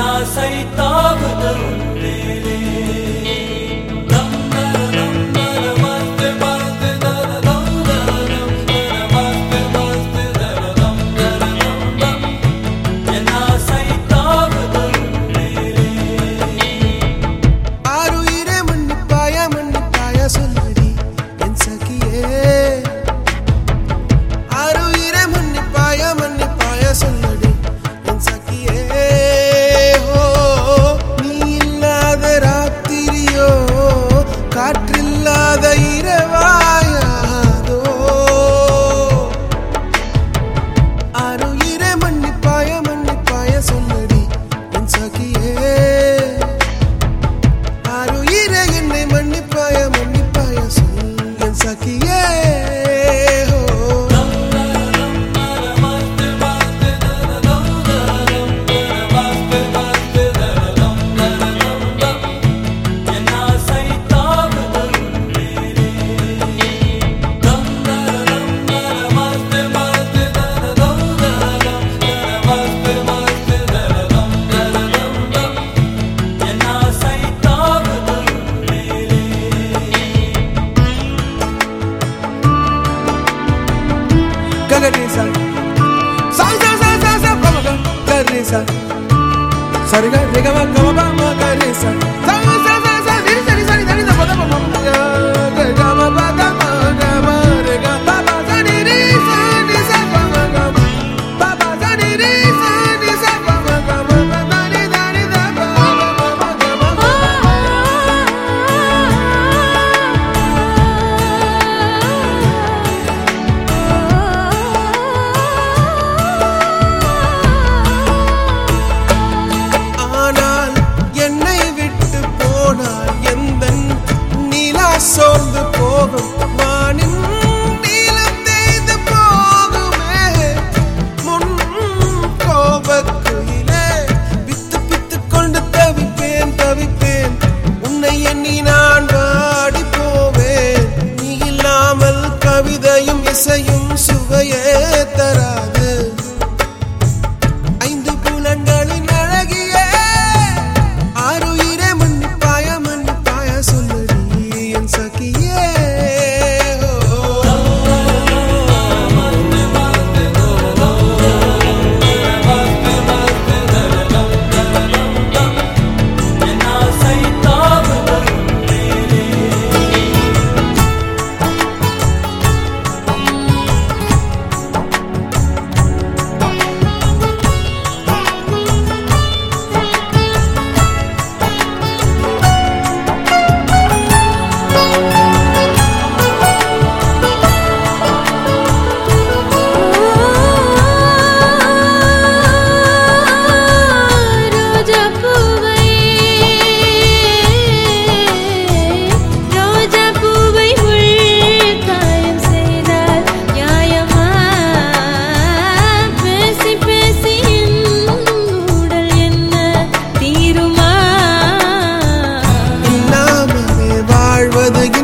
نا سيتا بدر மன்னிப்பாயம் cabeza. Sarga, llegaba como ಕಣ್ಣಿನ the